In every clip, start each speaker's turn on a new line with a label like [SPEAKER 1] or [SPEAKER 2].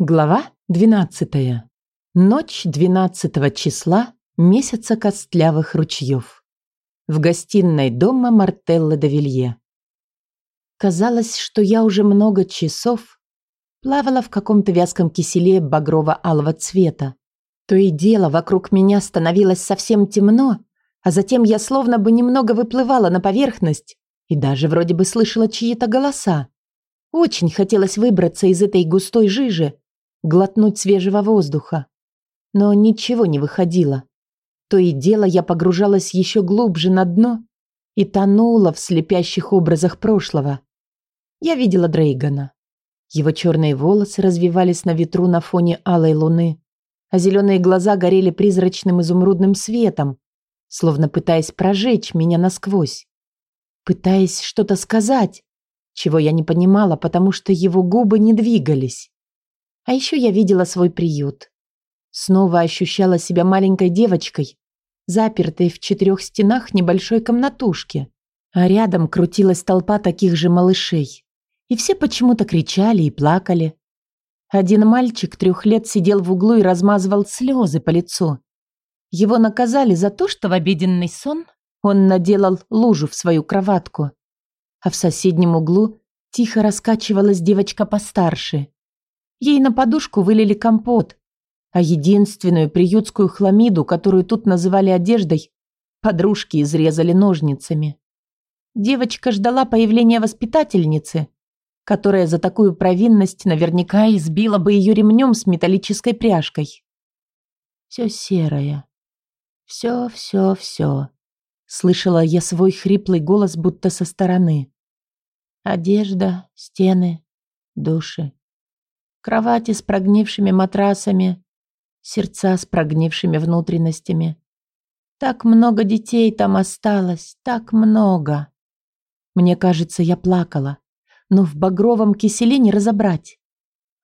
[SPEAKER 1] Глава 12. Ночь 12 числа месяца костлявых ручьев. В гостиной дома Мартелла де Вилье. Казалось, что я уже много часов плавала в каком-то вязком киселе багрово-алого цвета. То и дело вокруг меня становилось совсем темно, а затем я словно бы немного выплывала на поверхность и даже вроде бы слышала чьи-то голоса. Очень хотелось выбраться из этой густой жижи, глотнуть свежего воздуха. Но ничего не выходило. То и дело я погружалась еще глубже на дно и тонула в слепящих образах прошлого. Я видела Дрейгана. Его черные волосы развивались на ветру на фоне алой луны, а зеленые глаза горели призрачным изумрудным светом, словно пытаясь прожечь меня насквозь. Пытаясь что-то сказать, чего я не понимала, потому что его губы не двигались. А еще я видела свой приют. Снова ощущала себя маленькой девочкой, запертой в четырех стенах небольшой комнатушки. А рядом крутилась толпа таких же малышей. И все почему-то кричали и плакали. Один мальчик трех лет сидел в углу и размазывал слезы по лицу. Его наказали за то, что в обеденный сон он наделал лужу в свою кроватку. А в соседнем углу тихо раскачивалась девочка постарше. Ей на подушку вылили компот, а единственную приютскую хламиду, которую тут называли одеждой, подружки изрезали ножницами. Девочка ждала появления воспитательницы, которая за такую провинность наверняка избила бы ее ремнем с металлической пряжкой. Все серое. Все, все, все. Слышала я свой хриплый голос будто со стороны. Одежда, стены, души. Кровати с прогнившими матрасами, сердца с прогнившими внутренностями. Так много детей там осталось, так много. Мне кажется, я плакала, но в багровом киселе не разобрать.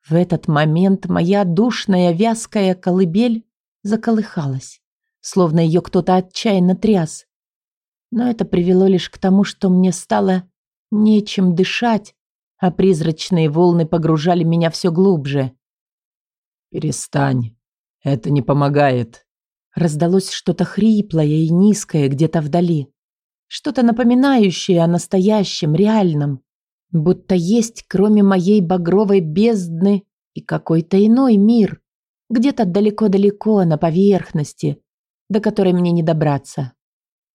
[SPEAKER 1] В этот момент моя душная вязкая колыбель заколыхалась, словно ее кто-то отчаянно тряс. Но это привело лишь к тому, что мне стало нечем дышать, а призрачные волны погружали меня все глубже.
[SPEAKER 2] «Перестань, это не помогает».
[SPEAKER 1] Раздалось что-то хриплое и низкое где-то вдали. Что-то напоминающее о настоящем, реальном. Будто есть, кроме моей багровой бездны, и какой-то иной мир. Где-то далеко-далеко, на поверхности, до которой мне не добраться.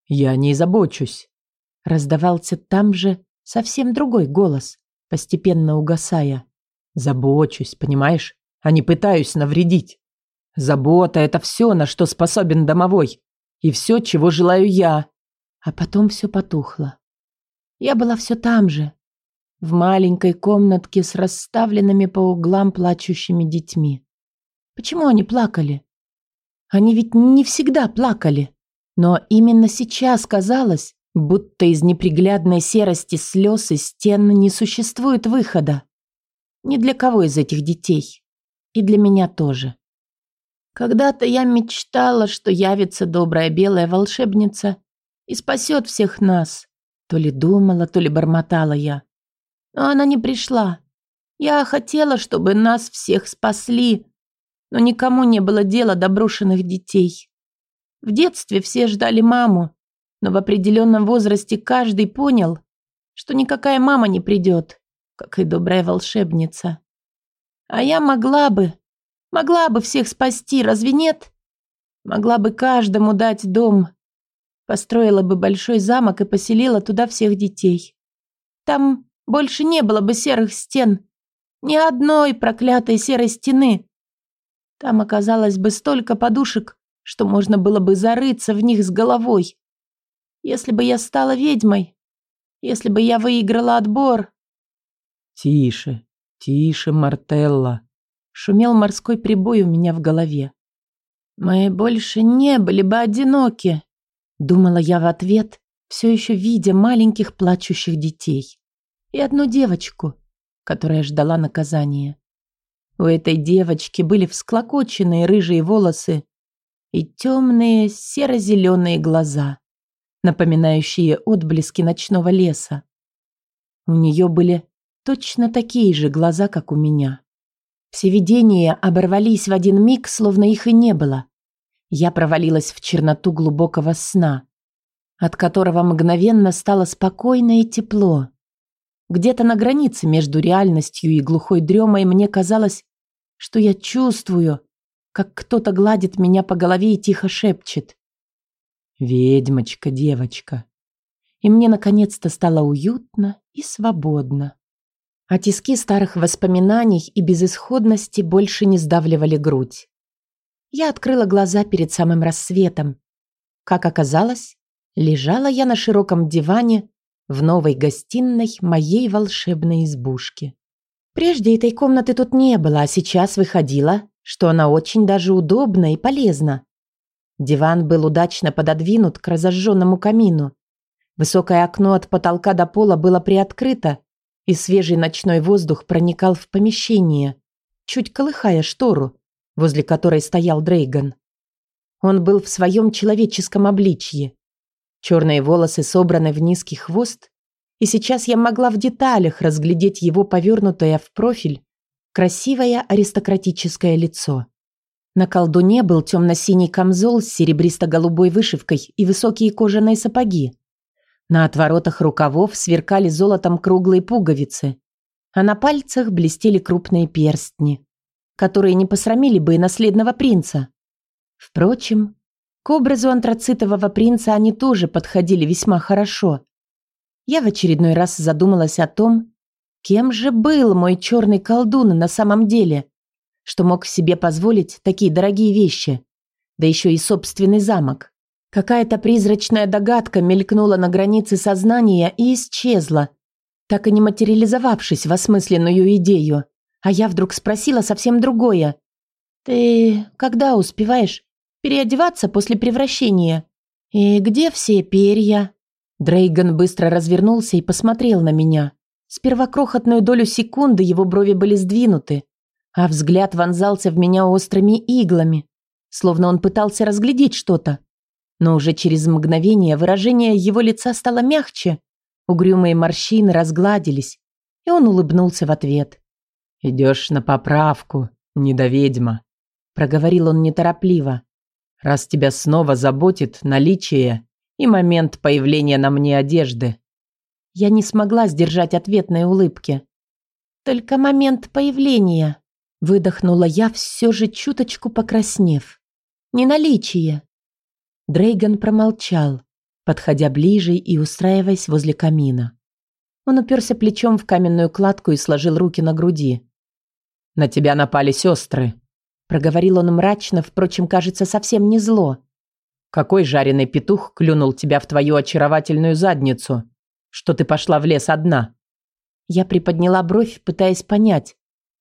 [SPEAKER 2] «Я не забочусь», —
[SPEAKER 1] раздавался там же совсем другой голос постепенно угасая.
[SPEAKER 2] Забочусь, понимаешь, а не пытаюсь навредить. Забота — это все, на что способен домовой. И все, чего желаю я.
[SPEAKER 1] А потом все потухло. Я была все там же, в маленькой комнатке с расставленными по углам плачущими детьми. Почему они плакали? Они ведь не всегда плакали. Но именно сейчас казалось, Будто из неприглядной серости слез и стен не существует выхода. Ни для кого из этих детей. И для меня тоже. Когда-то я мечтала, что явится добрая белая волшебница и спасет всех нас. То ли думала, то ли бормотала я. Но она не пришла. Я хотела, чтобы нас всех спасли, но никому не было дела до брошенных детей. В детстве все ждали маму, но в определенном возрасте каждый понял, что никакая мама не придет, как и добрая волшебница. А я могла бы, могла бы всех спасти, разве нет? Могла бы каждому дать дом, построила бы большой замок и поселила туда всех детей. Там больше не было бы серых стен, ни одной проклятой серой стены. Там оказалось бы столько подушек, что можно было бы зарыться в них с головой. Если бы я стала ведьмой, если бы я выиграла отбор.
[SPEAKER 2] Тише, тише, Мартелла.
[SPEAKER 1] Шумел морской прибой у меня в голове. Мы больше не были бы одиноки, думала я в ответ, все еще видя маленьких плачущих детей. И одну девочку, которая ждала наказания. У этой девочки были всклокоченные рыжие волосы и темные серо-зеленые глаза напоминающие отблески ночного леса. У нее были точно такие же глаза, как у меня. Все видения оборвались в один миг, словно их и не было. Я провалилась в черноту глубокого сна, от которого мгновенно стало спокойно и тепло. Где-то на границе между реальностью и глухой дремой мне казалось, что я чувствую, как кто-то гладит меня по голове и тихо шепчет. «Ведьмочка, девочка». И мне наконец-то стало уютно и свободно. А тиски старых воспоминаний и безысходности больше не сдавливали грудь. Я открыла глаза перед самым рассветом. Как оказалось, лежала я на широком диване в новой гостиной моей волшебной избушки. Прежде этой комнаты тут не было, а сейчас выходила, что она очень даже удобна и полезна. Диван был удачно пододвинут к разожженному камину. Высокое окно от потолка до пола было приоткрыто, и свежий ночной воздух проникал в помещение, чуть колыхая штору, возле которой стоял Дрейган. Он был в своем человеческом обличье. Черные волосы собраны в низкий хвост, и сейчас я могла в деталях разглядеть его повернутое в профиль красивое аристократическое лицо. На колдуне был темно-синий камзол с серебристо-голубой вышивкой и высокие кожаные сапоги. На отворотах рукавов сверкали золотом круглые пуговицы, а на пальцах блестели крупные перстни которые не посрамили бы и наследного принца. Впрочем, к образу антрацитового принца они тоже подходили весьма хорошо. Я в очередной раз задумалась о том, кем же был мой черный колдун на самом деле, что мог себе позволить такие дорогие вещи, да еще и собственный замок. Какая-то призрачная догадка мелькнула на границе сознания и исчезла, так и не материализовавшись в осмысленную идею. А я вдруг спросила совсем другое. «Ты когда успеваешь переодеваться после превращения? И где все перья?» Дрейган быстро развернулся и посмотрел на меня. Сперва крохотную долю секунды его брови были сдвинуты, а взгляд вонзался в меня острыми иглами, словно он пытался разглядеть что-то. Но уже через мгновение выражение его лица стало мягче, угрюмые морщины разгладились, и он улыбнулся в ответ. «Идешь на поправку, недоведьма», — проговорил он неторопливо. «Раз тебя снова заботит наличие и момент появления на мне одежды». Я не смогла сдержать ответной улыбки. «Только момент появления», — выдохнула я, все же чуточку покраснев. «Не наличие». Дрейган промолчал, подходя ближе и устраиваясь возле камина. Он уперся плечом в каменную кладку и сложил руки на груди. «На тебя напали сестры», — проговорил он мрачно, впрочем, кажется, совсем не зло. «Какой жареный петух клюнул тебя в твою очаровательную задницу, что ты пошла в лес одна?» Я приподняла бровь, пытаясь понять,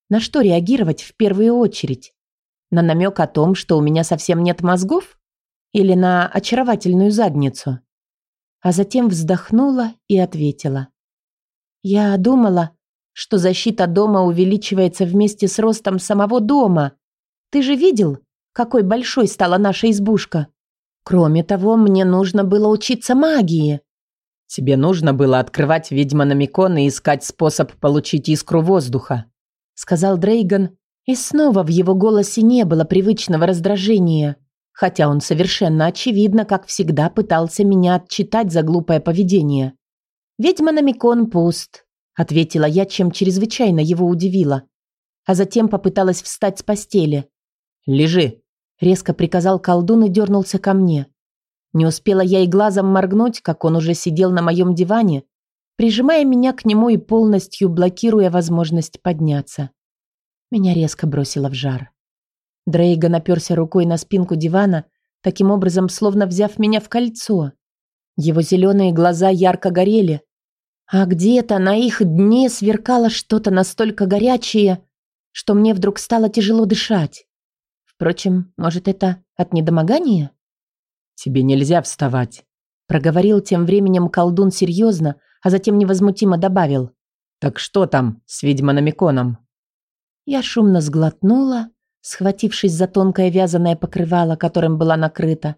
[SPEAKER 1] на что реагировать в первую очередь. На намек о том, что у меня совсем нет мозгов? Или на очаровательную задницу? А затем вздохнула и ответила. Я думала, что защита дома увеличивается вместе с ростом самого дома. Ты же видел, какой большой стала наша избушка? Кроме того, мне нужно было учиться магии. Тебе нужно было открывать ведьмономикон и искать способ получить искру воздуха, сказал Дрейган, и снова в его голосе не было привычного раздражения, хотя он совершенно очевидно, как всегда, пытался меня отчитать за глупое поведение. Ведьмономикон пуст, ответила я, чем чрезвычайно его удивила. А затем попыталась встать с постели. «Лежи», — резко приказал колдун и дернулся ко мне. Не успела я и глазом моргнуть, как он уже сидел на моем диване, прижимая меня к нему и полностью блокируя возможность подняться. Меня резко бросило в жар. Дрейга наперся рукой на спинку дивана, таким образом, словно взяв меня в кольцо. Его зеленые глаза ярко горели, а где-то на их дне сверкало что-то настолько горячее, что мне вдруг стало тяжело дышать. Впрочем, может, это от недомогания? «Тебе нельзя вставать», — проговорил тем временем колдун серьезно, а затем невозмутимо добавил. «Так что там с ведьмономиконом?» Я шумно сглотнула, схватившись за тонкое вязаное покрывало, которым была накрыта,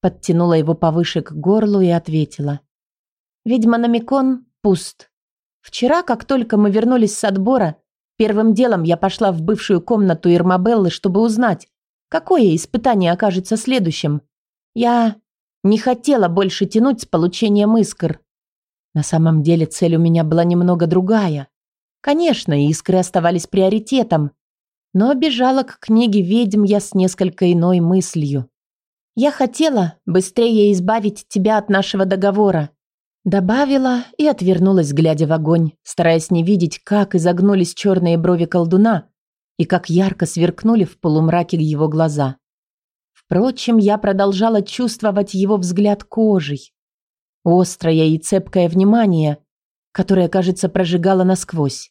[SPEAKER 1] подтянула его повыше к горлу и ответила. «Ведьмономикон пуст. Вчера, как только мы вернулись с отбора, Первым делом я пошла в бывшую комнату Ирмабеллы, чтобы узнать, какое испытание окажется следующим. Я не хотела больше тянуть с получением искр. На самом деле цель у меня была немного другая. Конечно, искры оставались приоритетом, но бежала к книге ведьм я с несколько иной мыслью. Я хотела быстрее избавить тебя от нашего договора. Добавила и отвернулась, глядя в огонь, стараясь не видеть, как изогнулись черные брови колдуна и как ярко сверкнули в полумраке его глаза. Впрочем, я продолжала чувствовать его взгляд кожей. Острое и цепкое внимание, которое, кажется, прожигало насквозь.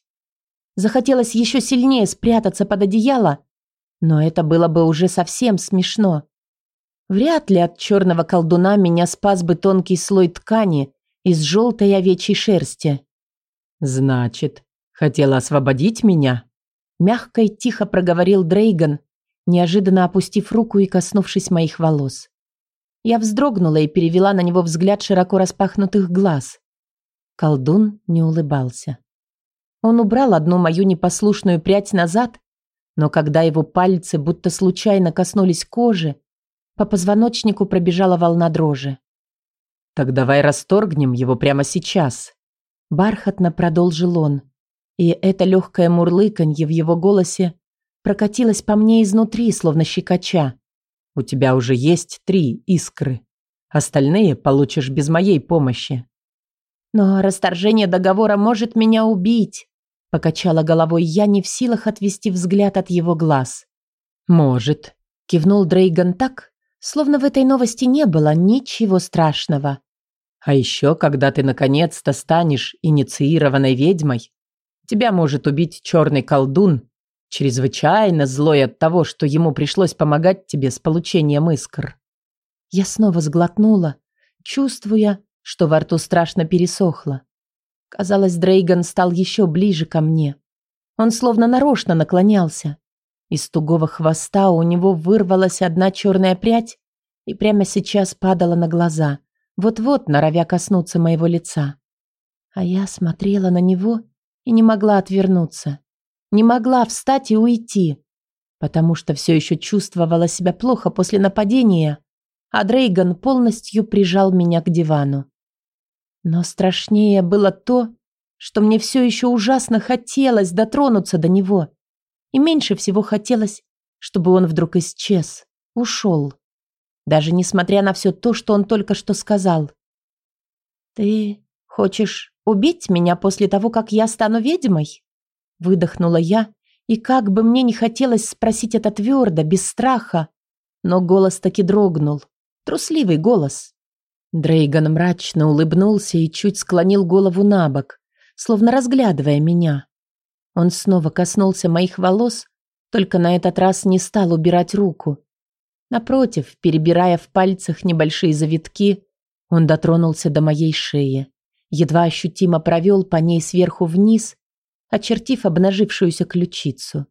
[SPEAKER 1] Захотелось еще сильнее спрятаться под одеяло, но это было бы уже совсем смешно. Вряд ли от черного колдуна меня спас бы тонкий слой ткани из желтой овечьей шерсти.
[SPEAKER 2] «Значит, хотела освободить меня?»
[SPEAKER 1] Мягко и тихо проговорил Дрейган, неожиданно опустив руку и коснувшись моих волос. Я вздрогнула и перевела на него взгляд широко распахнутых глаз. Колдун не улыбался. Он убрал одну мою непослушную прядь назад, но когда его пальцы будто случайно коснулись кожи, по позвоночнику пробежала волна дрожи.
[SPEAKER 2] «Так давай расторгнем его прямо сейчас», – бархатно продолжил он. И это легкое мурлыканье в его голосе прокатилось по мне изнутри, словно щекоча. «У тебя уже есть три искры. Остальные получишь без моей помощи».
[SPEAKER 1] «Но расторжение договора может меня убить», – покачала головой я, не в силах отвести взгляд от его глаз.
[SPEAKER 2] «Может», – кивнул Дрейган так, Словно в этой новости не было ничего страшного. А еще, когда ты наконец-то станешь инициированной ведьмой, тебя может убить черный колдун, чрезвычайно злой от того, что ему пришлось помогать тебе с получением искр.
[SPEAKER 1] Я снова сглотнула, чувствуя, что во рту страшно пересохло. Казалось, Дрейган стал еще ближе ко мне. Он словно нарочно наклонялся. Из тугого хвоста у него вырвалась одна черная прядь и прямо сейчас падала на глаза, вот-вот норовя коснуться моего лица. А я смотрела на него и не могла отвернуться. Не могла встать и уйти, потому что все еще чувствовала себя плохо после нападения, а Дрейган полностью прижал меня к дивану. Но страшнее было то, что мне все еще ужасно хотелось дотронуться до него. И меньше всего хотелось, чтобы он вдруг исчез, ушел. Даже несмотря на все то, что он только что сказал. «Ты хочешь убить меня после того, как я стану ведьмой?» Выдохнула я, и как бы мне не хотелось спросить это твердо, без страха, но голос таки дрогнул. Трусливый голос. Дрейган мрачно улыбнулся и чуть склонил голову на бок, словно разглядывая меня. Он снова коснулся моих волос, только на этот раз не стал убирать руку. Напротив, перебирая в пальцах небольшие завитки, он дотронулся до моей шеи, едва ощутимо провел по ней сверху вниз, очертив обнажившуюся ключицу.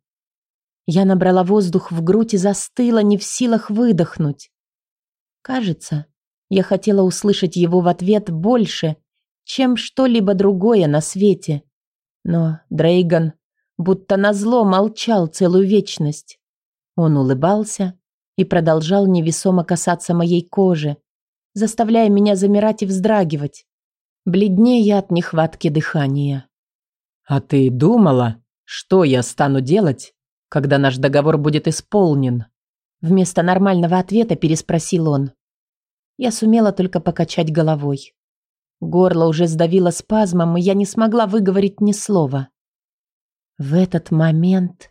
[SPEAKER 1] Я набрала воздух в грудь и застыла, не в силах выдохнуть. Кажется, я хотела услышать его в ответ больше, чем что-либо другое на свете. Но Дрейган будто назло молчал целую вечность. Он улыбался и продолжал невесомо касаться моей кожи, заставляя меня замирать и вздрагивать, бледнее от нехватки дыхания.
[SPEAKER 2] «А ты думала, что я стану делать, когда наш договор будет исполнен?»
[SPEAKER 1] Вместо нормального ответа переспросил он. Я сумела только покачать головой. Горло уже сдавило спазмом, и я не смогла выговорить ни слова. В этот момент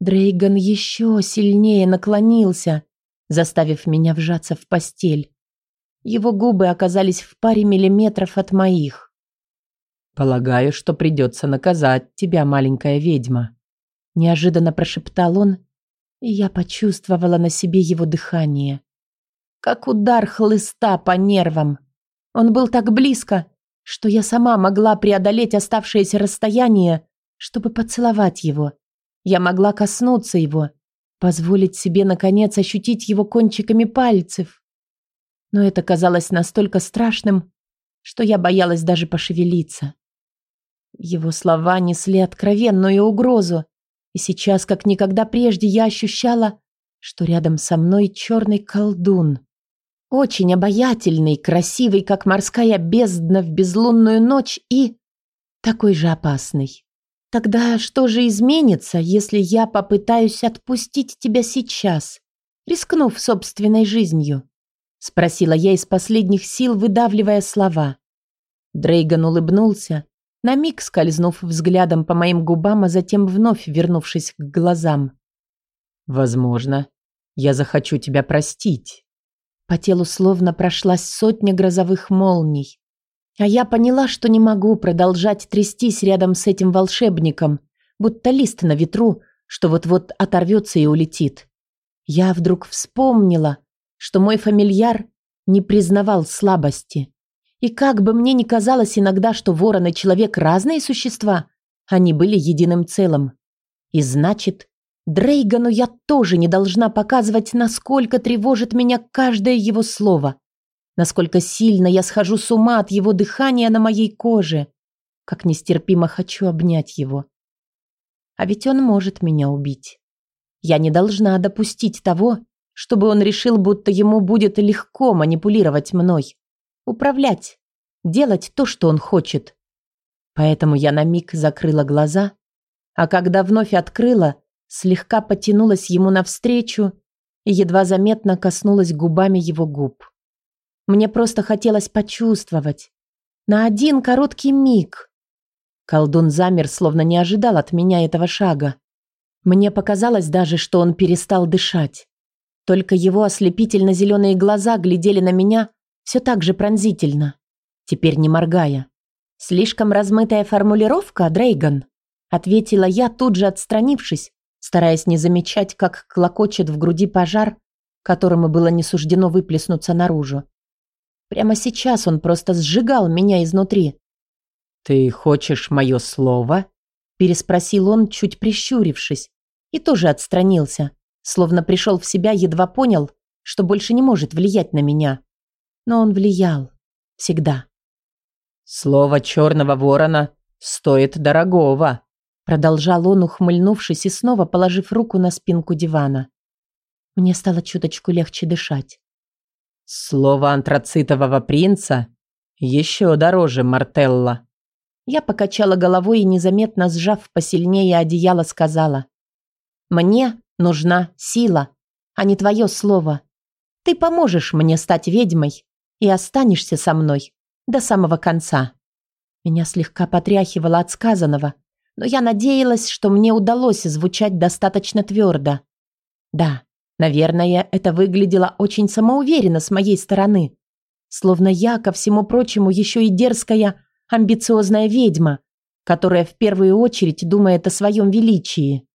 [SPEAKER 1] Дрейган еще сильнее наклонился, заставив меня вжаться в постель. Его губы оказались в паре миллиметров от моих.
[SPEAKER 2] «Полагаю, что придется наказать тебя, маленькая ведьма»,
[SPEAKER 1] неожиданно прошептал он, и я почувствовала на себе его дыхание. Как удар хлыста по нервам. Он был так близко, что я сама могла преодолеть оставшееся расстояние, чтобы поцеловать его. Я могла коснуться его, позволить себе, наконец, ощутить его кончиками пальцев. Но это казалось настолько страшным, что я боялась даже пошевелиться. Его слова несли откровенную угрозу, и сейчас, как никогда прежде, я ощущала, что рядом со мной черный колдун. Очень обаятельный, красивый, как морская бездна в безлунную ночь и такой же опасный. Тогда что же изменится, если я попытаюсь отпустить тебя сейчас, рискнув собственной жизнью? Спросила я из последних сил, выдавливая слова. Дрейган улыбнулся, на миг скользнув взглядом по моим губам, а затем вновь вернувшись к глазам.
[SPEAKER 2] «Возможно, я захочу тебя простить».
[SPEAKER 1] По телу словно прошлась сотня грозовых молний. А я поняла, что не могу продолжать трястись рядом с этим волшебником, будто лист на ветру, что вот-вот оторвется и улетит. Я вдруг вспомнила, что мой фамильяр не признавал слабости. И как бы мне ни казалось иногда, что ворон и человек разные существа, они были единым целым. И значит, Дрейгану я тоже не должна показывать, насколько тревожит меня каждое его слово. Насколько сильно я схожу с ума от его дыхания на моей коже. Как нестерпимо хочу обнять его. А ведь он может меня убить. Я не должна допустить того, чтобы он решил, будто ему будет легко манипулировать мной управлять, делать то, что он хочет. Поэтому я на миг закрыла глаза, а когда вновь открыла, слегка потянулась ему навстречу и едва заметно коснулась губами его губ. Мне просто хотелось почувствовать. На один короткий миг. Колдун замер, словно не ожидал от меня этого шага. Мне показалось даже, что он перестал дышать. Только его ослепительно-зеленые глаза глядели на меня все так же пронзительно, теперь не моргая. «Слишком размытая формулировка, Дрейган?» Ответила я, тут же отстранившись, стараясь не замечать, как клокочет в груди пожар, которому было не суждено выплеснуться наружу. Прямо сейчас он просто сжигал меня изнутри.
[SPEAKER 2] «Ты хочешь мое слово?»
[SPEAKER 1] переспросил он, чуть прищурившись, и тоже отстранился, словно пришел в себя, едва понял, что больше не может влиять на меня но он влиял. Всегда.
[SPEAKER 2] «Слово черного ворона стоит дорогого»,
[SPEAKER 1] продолжал он, ухмыльнувшись и снова положив руку на спинку дивана. Мне стало чуточку легче дышать.
[SPEAKER 2] «Слово антрацитового принца еще дороже Мартелла».
[SPEAKER 1] Я покачала головой и, незаметно сжав посильнее одеяло, сказала. «Мне нужна сила, а не твое слово. Ты поможешь мне стать ведьмой, и останешься со мной до самого конца». Меня слегка потряхивало от сказанного, но я надеялась, что мне удалось звучать достаточно твердо. Да, наверное, это выглядело очень самоуверенно с моей стороны. Словно я, ко всему прочему, еще и дерзкая, амбициозная ведьма, которая в первую очередь думает о своем величии.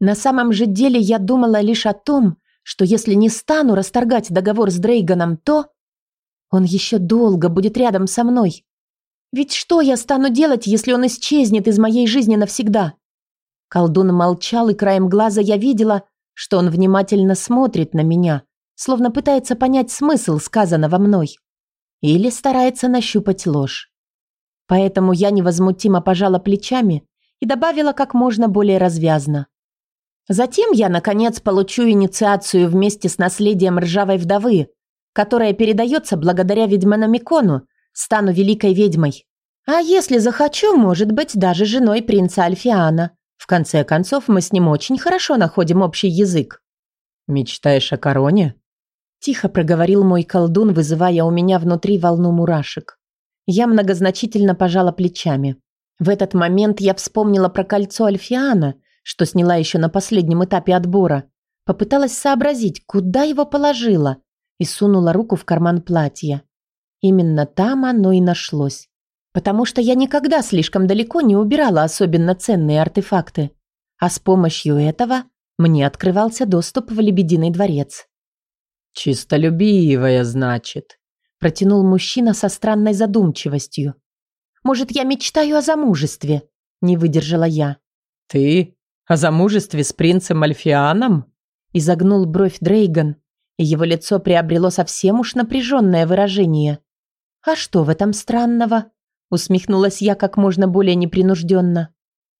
[SPEAKER 1] На самом же деле я думала лишь о том, что если не стану расторгать договор с Дрейганом, то он еще долго будет рядом со мной. Ведь что я стану делать, если он исчезнет из моей жизни навсегда? Колдун молчал, и краем глаза я видела, что он внимательно смотрит на меня, словно пытается понять смысл сказанного мной. Или старается нащупать ложь. Поэтому я невозмутимо пожала плечами и добавила как можно более развязно. Затем я, наконец, получу инициацию вместе с наследием ржавой вдовы, которая передается благодаря ведьманомикону, стану великой ведьмой. А если захочу, может быть, даже женой принца Альфиана. В конце концов, мы с ним очень хорошо находим общий язык.
[SPEAKER 2] «Мечтаешь о короне?»
[SPEAKER 1] Тихо проговорил мой колдун, вызывая у меня внутри волну мурашек. Я многозначительно пожала плечами. В этот момент я вспомнила про кольцо Альфиана, что сняла еще на последнем этапе отбора. Попыталась сообразить, куда его положила, и сунула руку в карман платья. Именно там оно и нашлось. Потому что я никогда слишком далеко не убирала особенно ценные артефакты. А с помощью этого мне открывался доступ в Лебединый дворец.
[SPEAKER 2] «Чистолюбивая, значит», – протянул мужчина со странной задумчивостью.
[SPEAKER 1] «Может, я мечтаю о замужестве?» – не выдержала я.
[SPEAKER 2] «Ты? О замужестве с принцем Альфианом?» – изогнул бровь Дрейган, его лицо приобрело совсем уж напряженное выражение.
[SPEAKER 1] «А что в этом странного?» – Усмехнулась я как можно более непринужденно.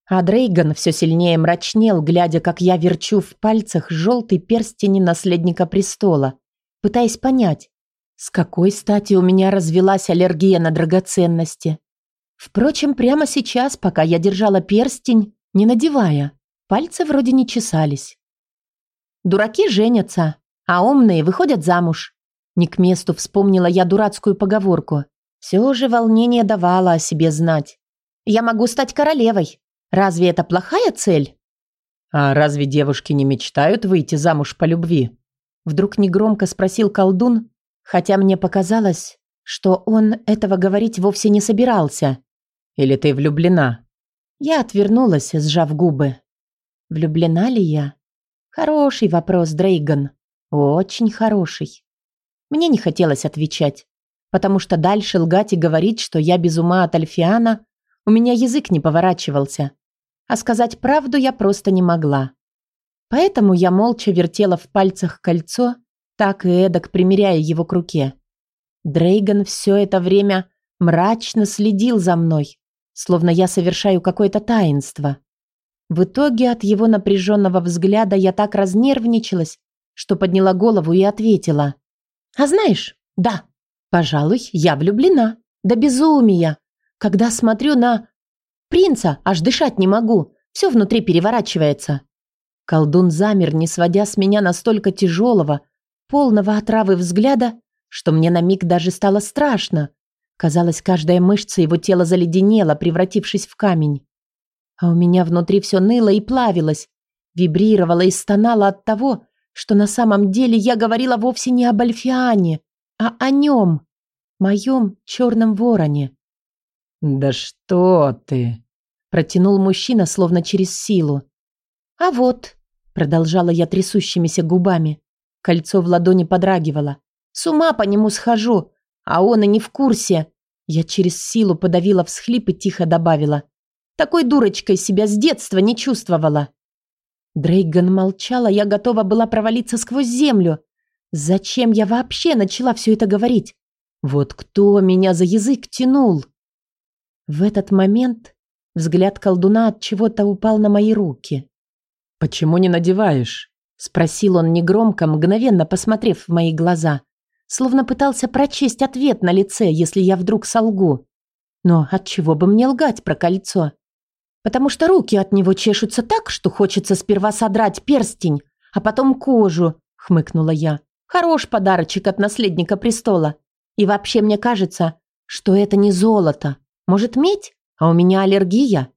[SPEAKER 1] А Дрейган все сильнее мрачнел, глядя, как я верчу в пальцах желтый перстень наследника престола, пытаясь понять, с какой стати у меня развелась аллергия на драгоценности. Впрочем, прямо сейчас, пока я держала перстень, не надевая, пальцы вроде не чесались. Дураки женятся, а умные выходят замуж. Не к месту вспомнила я дурацкую поговорку. Все же волнение давало о себе знать. Я могу стать королевой. Разве это плохая цель?
[SPEAKER 2] А разве девушки не мечтают выйти замуж по любви?
[SPEAKER 1] Вдруг негромко спросил колдун, хотя мне показалось, что он этого говорить вовсе не собирался.
[SPEAKER 2] Или ты влюблена?
[SPEAKER 1] Я отвернулась, сжав губы. Влюблена ли я? Хороший вопрос, Дрейган. Очень хороший. Мне не хотелось отвечать, потому что дальше лгать и говорить, что я без ума от Альфиана, у меня язык не поворачивался. А сказать правду я просто не могла. Поэтому я молча вертела в пальцах кольцо, так и эдак примеряя его к руке. Дрейган все это время мрачно следил за мной, словно я совершаю какое-то таинство. В итоге от его напряженного взгляда я так разнервничалась, что подняла голову и ответила. «А знаешь, да, пожалуй, я влюблена. До безумия. Когда смотрю на... Принца, аж дышать не могу. Все внутри переворачивается». Колдун замер, не сводя с меня настолько тяжелого, полного отравы взгляда, что мне на миг даже стало страшно. Казалось, каждая мышца его тела заледенела, превратившись в камень. А у меня внутри все ныло и плавилось, вибрировало и стонало от того, что на самом деле я говорила вовсе не об Альфиане, а о нем, моем черном вороне.
[SPEAKER 2] «Да что ты!» – протянул мужчина, словно через силу.
[SPEAKER 1] «А вот», – продолжала я трясущимися губами, кольцо в ладони подрагивало. «С ума по нему схожу, а он и не в курсе». Я через силу подавила всхлип и тихо добавила. Такой дурочкой себя с детства не чувствовала. Дрейган молчала, я готова была провалиться сквозь землю. Зачем я вообще начала все это говорить? Вот кто меня за язык тянул? В этот момент взгляд колдуна от чего-то упал на мои руки.
[SPEAKER 2] «Почему не надеваешь?» — спросил он негромко, мгновенно посмотрев в мои глаза, словно пытался прочесть ответ на лице, если я вдруг солгу.
[SPEAKER 1] Но от чего бы мне лгать про кольцо? Потому что руки от него чешутся так, что хочется сперва содрать перстень, а потом кожу», — хмыкнула я. «Хорош подарочек от наследника престола. И вообще мне кажется, что это не золото. Может, медь? А у меня аллергия?»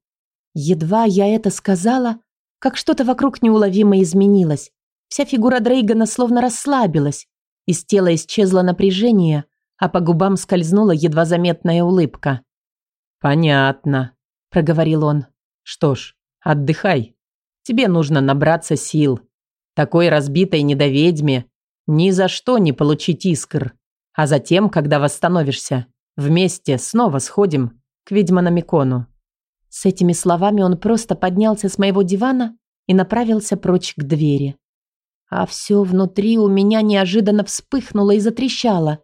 [SPEAKER 1] Едва я это сказала, как что-то вокруг неуловимо изменилось. Вся фигура Дрейгана словно расслабилась. Из тела исчезло напряжение, а по губам скользнула едва заметная улыбка.
[SPEAKER 2] «Понятно», — проговорил он. Что ж, отдыхай. Тебе нужно набраться сил. Такой разбитой недоведьме ни за что не получить искр. А затем, когда восстановишься, вместе снова сходим к ведьманамикону.
[SPEAKER 1] С этими словами он просто поднялся с моего дивана и направился прочь к двери. А все внутри у меня неожиданно вспыхнуло и затрещало.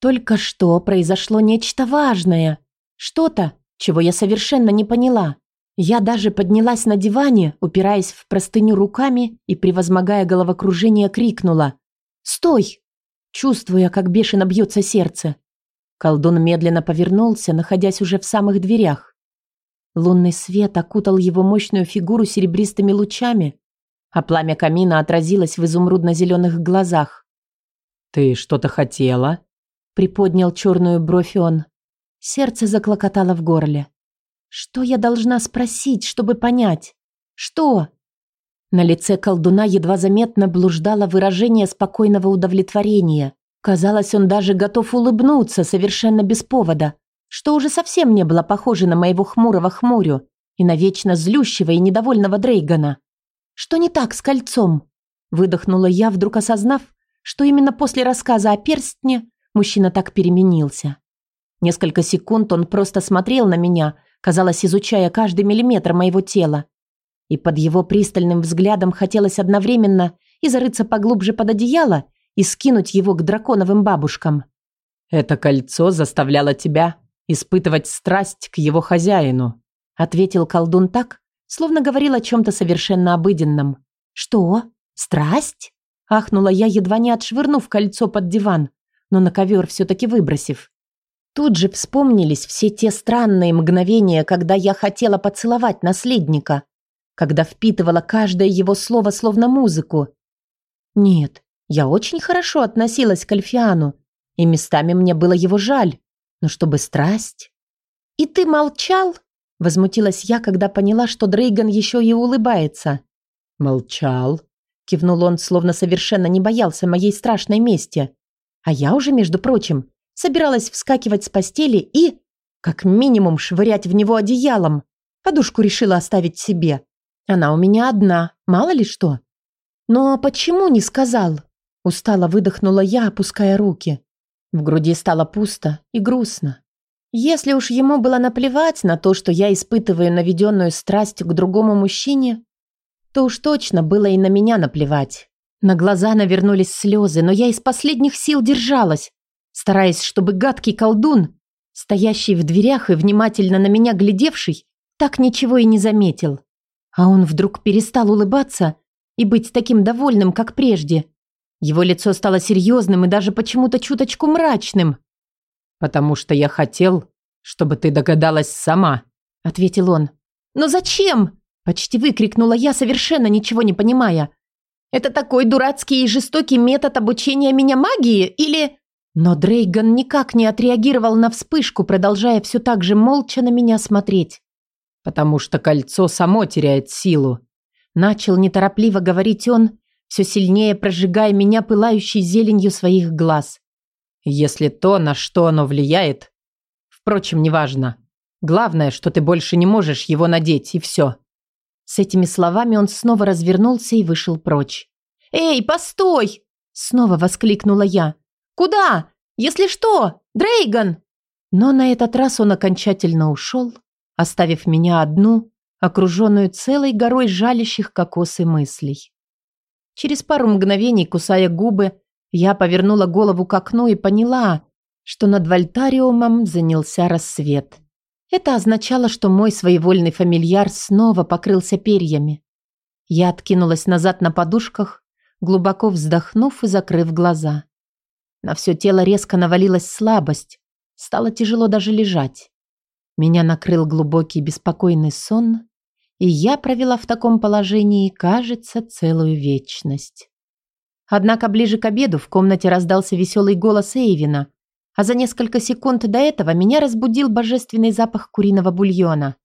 [SPEAKER 1] Только что произошло нечто важное. Что-то, чего я совершенно не поняла. Я даже поднялась на диване, упираясь в простыню руками и, превозмогая головокружение, крикнула «Стой!», чувствуя, как бешено бьется сердце. Колдун медленно повернулся, находясь уже в самых дверях. Лунный свет окутал его мощную фигуру серебристыми лучами, а пламя камина отразилось в изумрудно-зеленых глазах.
[SPEAKER 2] «Ты что-то хотела?»
[SPEAKER 1] — приподнял черную бровь он. Сердце заклокотало в горле. Что я должна спросить, чтобы понять? Что? На лице колдуна едва заметно блуждало выражение спокойного удовлетворения. Казалось, он даже готов улыбнуться совершенно без повода, что уже совсем не было похоже на моего хмурого хмурю и на вечно злющего и недовольного Дрейгана. «Что не так с кольцом?» Выдохнула я, вдруг осознав, что именно после рассказа о перстне мужчина так переменился. Несколько секунд он просто смотрел на меня, казалось, изучая каждый миллиметр моего тела. И под его пристальным взглядом хотелось одновременно и зарыться поглубже под одеяло, и скинуть его к драконовым бабушкам.
[SPEAKER 2] «Это кольцо заставляло тебя испытывать страсть к его хозяину»,
[SPEAKER 1] ответил колдун так, словно говорил о чем-то совершенно обыденном. «Что? Страсть?» Ахнула я, едва не отшвырнув кольцо под диван, но на ковер все-таки выбросив. Тут же вспомнились все те странные мгновения, когда я хотела поцеловать наследника, когда впитывала каждое его слово словно музыку. Нет, я очень хорошо относилась к Альфиану, и местами мне было его жаль, но чтобы страсть... «И ты молчал?» – возмутилась я, когда поняла, что Дрейган еще и улыбается.
[SPEAKER 2] «Молчал», –
[SPEAKER 1] кивнул он, словно совершенно не боялся моей страшной мести. А я уже, между прочим, собиралась вскакивать с постели и, как минимум, швырять в него одеялом. Подушку решила оставить себе. Она у меня одна, мало ли что. Но почему не сказал? Устало выдохнула я, опуская руки. В груди стало пусто и грустно. Если уж ему было наплевать на то, что я испытываю наведенную страсть к другому мужчине, то уж точно было и на меня наплевать. На глаза навернулись слезы, но я из последних сил держалась, стараясь, чтобы гадкий колдун, стоящий в дверях и внимательно на меня глядевший, так ничего и не заметил. А он вдруг перестал улыбаться и быть таким довольным, как прежде. Его лицо стало серьезным и даже почему-то чуточку мрачным.
[SPEAKER 2] «Потому что я хотел, чтобы ты догадалась сама», — ответил он.
[SPEAKER 1] «Но зачем?» — почти выкрикнула я, совершенно ничего не понимая. «Это такой дурацкий и жестокий метод обучения меня магии или...» Но Дрейган никак не отреагировал на вспышку, продолжая все так же молча на меня смотреть.
[SPEAKER 2] «Потому что кольцо само теряет силу», – начал неторопливо говорить он, все сильнее прожигая меня пылающей зеленью своих глаз. «Если то, на что оно влияет, впрочем, неважно. Главное, что ты больше не можешь его надеть, и все».
[SPEAKER 1] С этими словами он снова развернулся и вышел прочь. «Эй, постой!» – снова воскликнула я. «Куда? Если что, Дрейган!» Но на этот раз он окончательно ушел, оставив меня одну, окруженную целой горой жалящих кокосы мыслей. Через пару мгновений, кусая губы, я повернула голову к окну и поняла, что над Вольтариумом занялся рассвет. Это означало, что мой своевольный фамильяр снова покрылся перьями. Я откинулась назад на подушках, глубоко вздохнув и закрыв глаза. На все тело резко навалилась слабость. Стало тяжело даже лежать. Меня накрыл глубокий беспокойный сон, и я провела в таком положении, кажется, целую вечность. Однако ближе к обеду в комнате раздался веселый голос Эйвина, а за несколько секунд до этого меня разбудил божественный запах куриного бульона.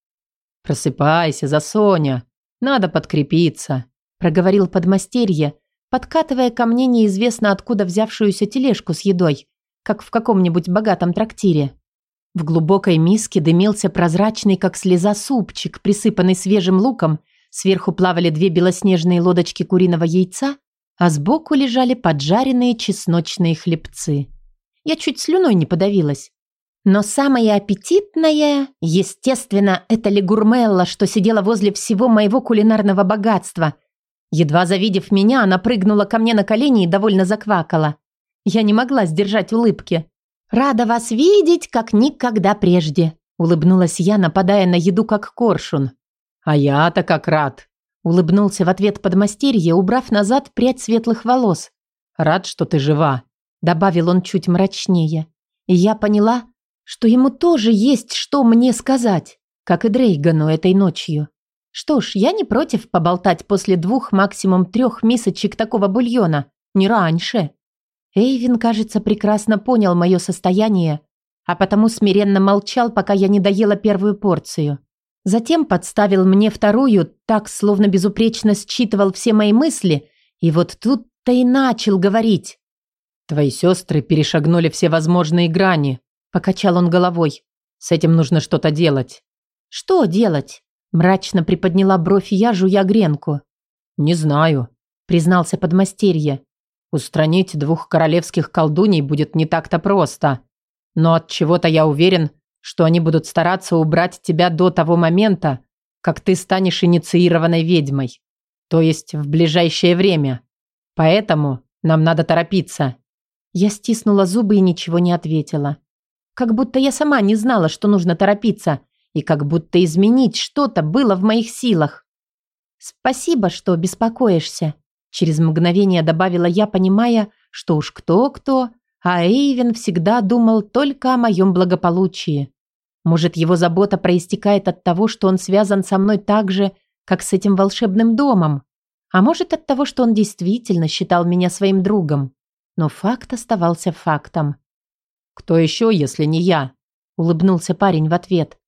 [SPEAKER 2] «Просыпайся, Засоня, надо подкрепиться»,
[SPEAKER 1] проговорил подмастерье, подкатывая ко мне неизвестно откуда взявшуюся тележку с едой, как в каком-нибудь богатом трактире. В глубокой миске дымился прозрачный, как слеза, супчик, присыпанный свежим луком, сверху плавали две белоснежные лодочки куриного яйца, а сбоку лежали поджаренные чесночные хлебцы. Я чуть слюной не подавилась. Но самое аппетитное, естественно, это легурмелла, что сидела возле всего моего кулинарного богатства – Едва завидев меня, она прыгнула ко мне на колени и довольно заквакала. Я не могла сдержать улыбки. «Рада вас видеть, как никогда прежде», – улыбнулась я, нападая на еду, как коршун.
[SPEAKER 2] «А я-то как рад», – улыбнулся в ответ подмастерье, убрав назад прядь светлых волос. «Рад, что ты жива», – добавил он чуть мрачнее.
[SPEAKER 1] И я поняла, что ему тоже есть что мне сказать, как и Дрейгану этой ночью. Что ж, я не против поболтать после двух, максимум трех мисочек такого бульона. Не раньше. Эйвин, кажется, прекрасно понял мое состояние, а потому смиренно молчал, пока я не доела первую порцию. Затем подставил мне вторую, так, словно безупречно считывал все мои мысли, и вот тут-то и начал говорить.
[SPEAKER 2] «Твои сестры перешагнули все возможные грани», – покачал он головой. «С этим нужно что-то делать».
[SPEAKER 1] «Что делать?» Мрачно приподняла бровь я, жуя гренку.
[SPEAKER 2] «Не знаю», — признался подмастерье. «Устранить двух королевских колдуней будет не так-то просто. Но от чего-то я уверен, что они будут стараться убрать тебя до того момента, как ты станешь инициированной ведьмой. То есть в ближайшее время. Поэтому нам надо торопиться».
[SPEAKER 1] Я стиснула зубы и ничего не ответила.
[SPEAKER 2] как будто я сама не знала, что нужно торопиться, и как будто изменить что-то было в моих силах. «Спасибо, что беспокоишься», – через мгновение добавила я, понимая, что уж кто-кто, а Эйвен всегда думал только о моем благополучии. Может, его забота проистекает от того, что он связан со мной так же, как с этим волшебным домом. А может, от того, что он действительно считал меня своим другом. Но факт оставался фактом.
[SPEAKER 1] «Кто еще, если не я?» – улыбнулся парень в ответ.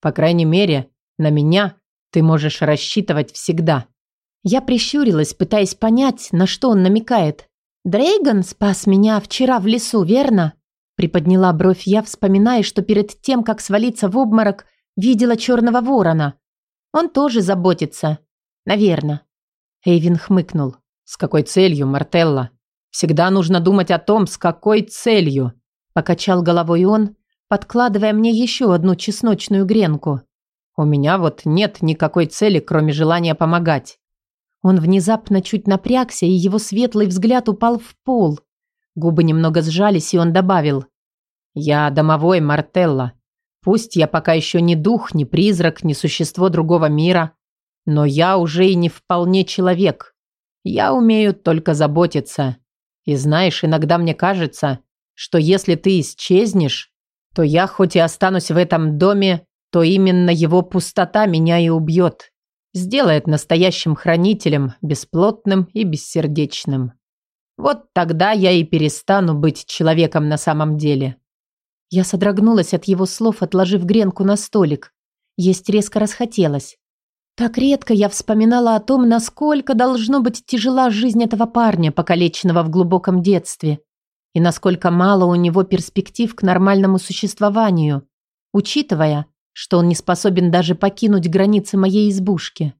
[SPEAKER 1] «По крайней мере, на меня ты можешь рассчитывать всегда».
[SPEAKER 2] Я прищурилась, пытаясь понять, на что он намекает. «Дрейган спас меня вчера в лесу, верно?» Приподняла бровь я, вспоминая, что перед тем, как свалиться в обморок, видела черного ворона. Он тоже заботится. Наверно.
[SPEAKER 1] Эйвин хмыкнул. «С какой целью, Мартелла? Всегда нужно думать о том, с какой целью!» Покачал головой он, подкладывая мне еще одну чесночную гренку. «У меня вот нет никакой цели, кроме желания помогать».
[SPEAKER 2] Он внезапно чуть напрягся, и его светлый взгляд упал в пол. Губы немного сжались, и он добавил.
[SPEAKER 1] «Я домовой Мартелла. Пусть я пока еще не дух, не призрак, не существо другого мира, но я уже и не вполне человек. Я умею только заботиться. И знаешь, иногда мне кажется, что если ты исчезнешь, то я хоть и останусь в этом доме, то именно его пустота меня и убьет. Сделает настоящим хранителем, бесплотным и бессердечным. Вот тогда я и перестану быть человеком на самом деле.
[SPEAKER 2] Я содрогнулась от его слов, отложив гренку на столик. Есть резко расхотелось. Так редко я вспоминала о том, насколько должно быть тяжела жизнь этого парня, покалеченного в глубоком детстве, и насколько мало у него перспектив к нормальному существованию, учитывая, что он не способен даже покинуть границы моей избушки.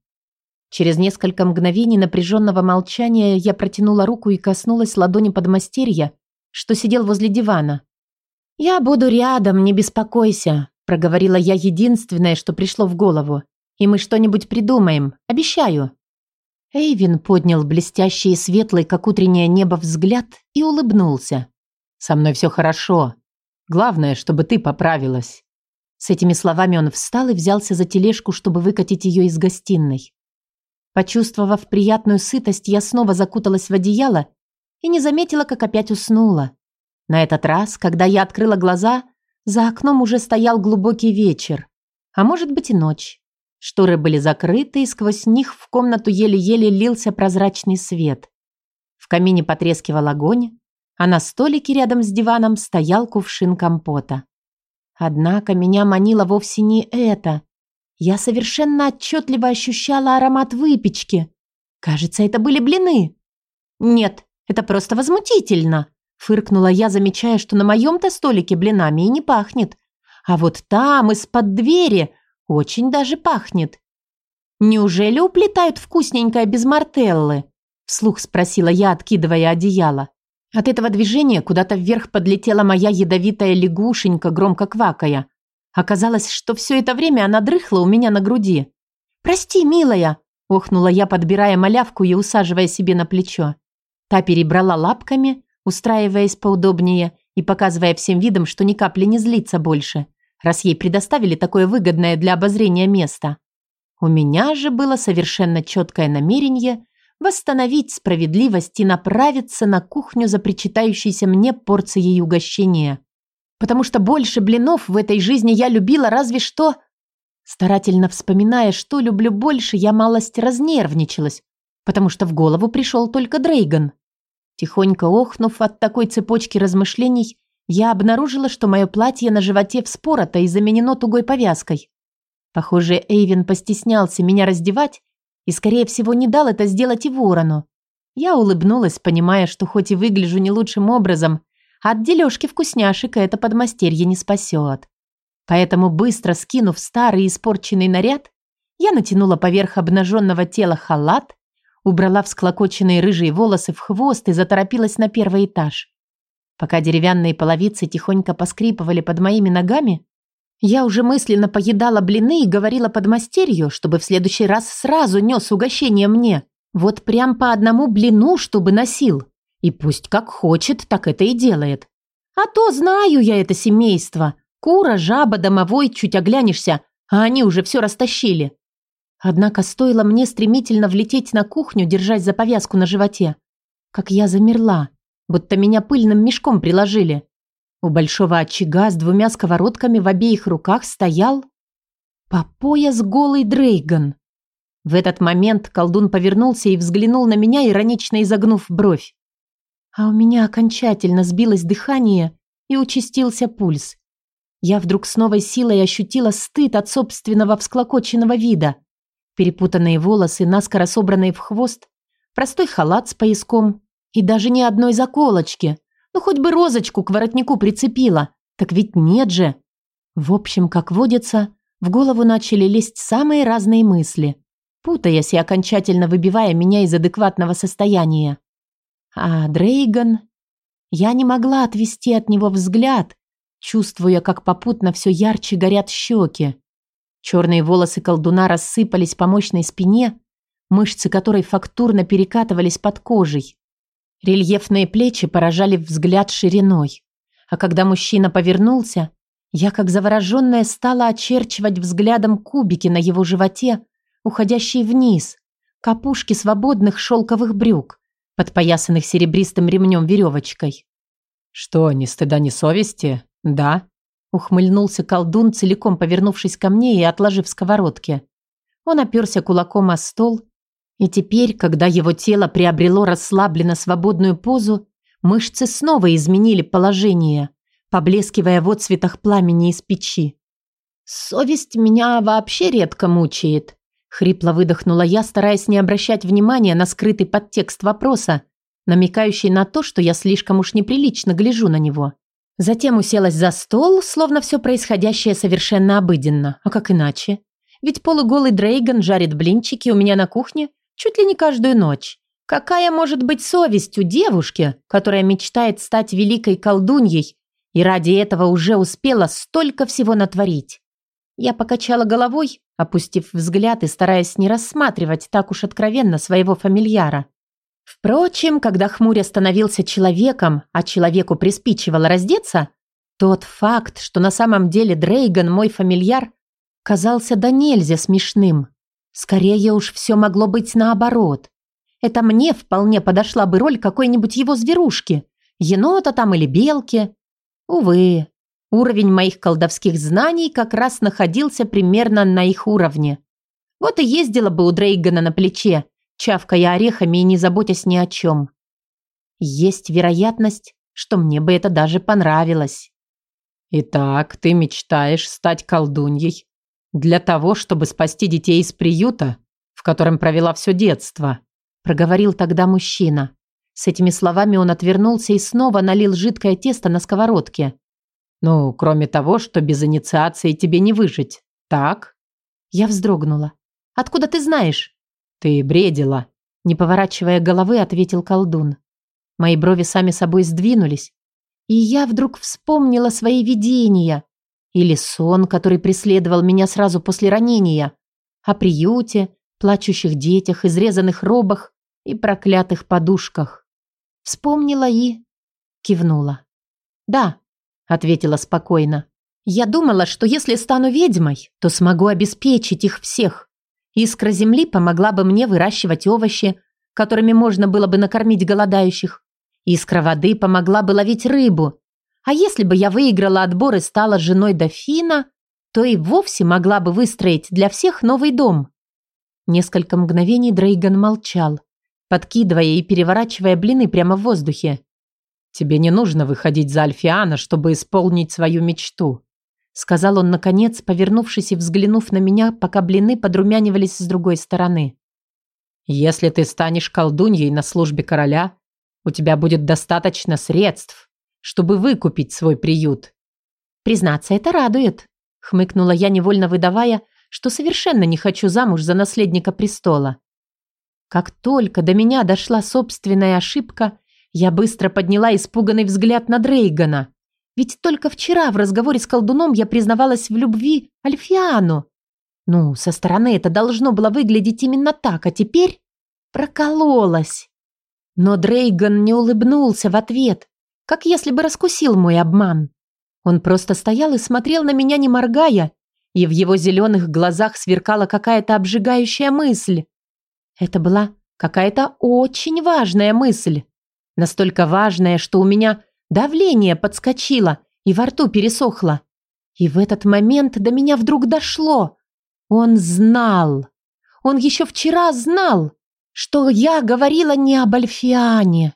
[SPEAKER 2] Через несколько мгновений напряженного молчания я протянула руку и коснулась ладони подмастерья, что сидел возле дивана. «Я буду рядом, не беспокойся», – проговорила я единственное, что пришло в голову. «И мы что-нибудь придумаем, обещаю». Эйвин поднял блестящий и светлый, как утреннее небо, взгляд и улыбнулся.
[SPEAKER 1] «Со мной все хорошо. Главное, чтобы ты поправилась».
[SPEAKER 2] С этими словами он встал и взялся за тележку, чтобы выкатить ее из гостиной. Почувствовав приятную сытость, я снова закуталась в одеяло и не заметила, как опять уснула. На этот раз, когда я открыла глаза, за окном уже стоял глубокий вечер, а может быть и ночь. Шторы были закрыты, и сквозь них в комнату еле-еле лился прозрачный свет. В камине потрескивал огонь, а на столике рядом с диваном стоял кувшин компота. Однако меня манило вовсе не это. Я совершенно отчетливо ощущала аромат выпечки. Кажется, это были блины. Нет, это просто возмутительно. Фыркнула я, замечая, что на моем-то столике блинами и не пахнет. А вот там, из-под двери, очень даже пахнет. «Неужели уплетают вкусненькое без мартеллы?» Вслух спросила я, откидывая одеяло. От этого движения куда-то вверх подлетела моя ядовитая лягушенька, громко квакая. Оказалось, что все это время она дрыхла у меня на груди. «Прости, милая!» – охнула я, подбирая малявку и усаживая себе на плечо. Та перебрала лапками, устраиваясь поудобнее и показывая всем видом, что ни капли не злится больше, раз ей предоставили такое выгодное для обозрения место. У меня же было совершенно четкое намерение восстановить справедливость и направиться на кухню за причитающейся мне порцией угощения потому что больше блинов в этой жизни я любила разве что... Старательно вспоминая, что люблю больше, я малость разнервничалась, потому что в голову пришел только Дрейган. Тихонько охнув от такой цепочки размышлений, я обнаружила, что мое платье на животе вспорото и заменено тугой повязкой. Похоже, Эйвен постеснялся меня раздевать и, скорее всего, не дал это сделать и ворону. Я улыбнулась, понимая, что хоть и выгляжу не лучшим образом, от дележки вкусняшек это подмастерье не спасет. Поэтому, быстро скинув старый испорченный наряд, я натянула поверх обнаженного тела халат, убрала всклокоченные рыжие волосы в хвост и заторопилась на первый этаж. Пока деревянные половицы тихонько поскрипывали под моими ногами, я уже мысленно поедала блины и говорила подмастерью, чтобы в следующий раз сразу нес угощение мне. Вот прям по одному блину, чтобы носил. И пусть как хочет, так это и делает. А то знаю я это семейство. Кура, жаба, домовой, чуть оглянешься, а они уже все растащили. Однако стоило мне стремительно влететь на кухню, держась за повязку на животе, как я замерла, будто меня пыльным мешком приложили. У большого очага с двумя сковородками в обеих руках стоял по пояс голый Дрейган. В этот момент колдун повернулся и взглянул на меня, иронично изогнув бровь. А у меня окончательно сбилось дыхание и участился пульс. Я вдруг с новой силой ощутила стыд от собственного всклокоченного вида. Перепутанные волосы, наскоро собранные в хвост, простой халат с пояском и даже ни одной заколочки. Ну, хоть бы розочку к воротнику прицепила. Так ведь нет же. В общем, как водится, в голову начали лезть самые разные мысли, путаясь и окончательно выбивая меня из адекватного состояния. А Дрейган... Я не могла отвести от него взгляд, чувствуя, как попутно все ярче горят щеки. Черные волосы колдуна рассыпались по мощной спине, мышцы которой фактурно перекатывались под кожей. Рельефные плечи поражали взгляд шириной. А когда мужчина повернулся, я, как завороженная, стала очерчивать взглядом кубики на его животе, уходящие вниз, к опушке свободных шелковых брюк, подпоясанных серебристым ремнем веревочкой.
[SPEAKER 1] «Что, ни стыда, ни совести? Да?»
[SPEAKER 2] Ухмыльнулся колдун, целиком повернувшись ко мне и отложив сковородки. Он оперся кулаком о стол, и теперь, когда его тело приобрело расслабленно свободную позу, мышцы снова изменили положение, поблескивая в отцветах пламени из печи. «Совесть меня вообще редко мучает», — хрипло выдохнула я, стараясь не обращать внимания на скрытый подтекст вопроса, намекающий на то, что я слишком уж неприлично гляжу на него. Затем уселась за стол, словно все происходящее совершенно обыденно. А как иначе? Ведь полуголый Дрейган жарит блинчики у меня на кухне чуть ли не каждую ночь. Какая может быть совесть у девушки, которая мечтает стать великой колдуньей и ради этого уже успела столько всего натворить. Я покачала головой, опустив взгляд и стараясь не рассматривать так уж откровенно своего фамильяра. Впрочем, когда хмуря становился человеком, а человеку приспичивало раздеться, тот факт, что на самом деле Дрейган мой фамильяр, казался до нельзя смешным. Скорее уж все могло быть наоборот. Это мне вполне подошла бы роль какой-нибудь его зверушки, енота там или белки, Увы, уровень моих колдовских знаний как раз находился примерно на их уровне. Вот и ездила бы у Дрейгана на плече, чавкая орехами и не заботясь ни о чем. Есть вероятность, что мне бы это даже понравилось.
[SPEAKER 1] «Итак, ты мечтаешь стать колдуньей для того, чтобы спасти детей из приюта, в котором провела все детство»,
[SPEAKER 2] проговорил тогда мужчина. С этими словами он отвернулся и снова налил жидкое тесто на сковородке.
[SPEAKER 1] «Ну, кроме того, что без инициации тебе не выжить, так?»
[SPEAKER 2] Я вздрогнула. «Откуда ты знаешь?»
[SPEAKER 1] «Ты бредила», —
[SPEAKER 2] не поворачивая головы, ответил колдун. Мои брови сами собой сдвинулись, и я вдруг вспомнила свои видения или сон, который преследовал меня сразу после ранения, о приюте, плачущих детях, изрезанных робах и проклятых подушках. Вспомнила и... кивнула. «Да», — ответила спокойно. «Я думала, что если стану ведьмой, то смогу обеспечить их всех. Искра земли помогла бы мне выращивать овощи, которыми можно было бы накормить голодающих. Искра воды помогла бы ловить рыбу. А если бы я выиграла отбор и стала женой дофина, то и вовсе могла бы выстроить для всех новый дом». Несколько мгновений Дрейган молчал, подкидывая и переворачивая блины прямо в воздухе.
[SPEAKER 1] «Тебе не нужно выходить за Альфиана, чтобы исполнить свою мечту»,
[SPEAKER 2] сказал он наконец, повернувшись и взглянув на меня, пока блины подрумянивались с другой стороны.
[SPEAKER 1] «Если ты станешь колдуньей на службе короля, у тебя будет достаточно средств, чтобы выкупить свой приют».
[SPEAKER 2] «Признаться, это радует», хмыкнула я, невольно выдавая, что совершенно не хочу замуж за наследника престола. Как только до меня дошла собственная ошибка, я быстро подняла испуганный взгляд на Дрейгана. Ведь только вчера в разговоре с колдуном я признавалась в любви Альфиану. Ну, со стороны это должно было выглядеть именно так, а теперь прокололась. Но Дрейган не улыбнулся в ответ,
[SPEAKER 1] как если бы раскусил мой обман. Он просто стоял и смотрел на меня, не моргая, и в его зеленых глазах сверкала какая-то обжигающая мысль. Это была какая-то очень важная мысль. Настолько важная, что у меня давление подскочило и во рту пересохло. И в этот момент до меня вдруг дошло. Он знал. Он еще вчера знал, что я говорила не об Альфиане.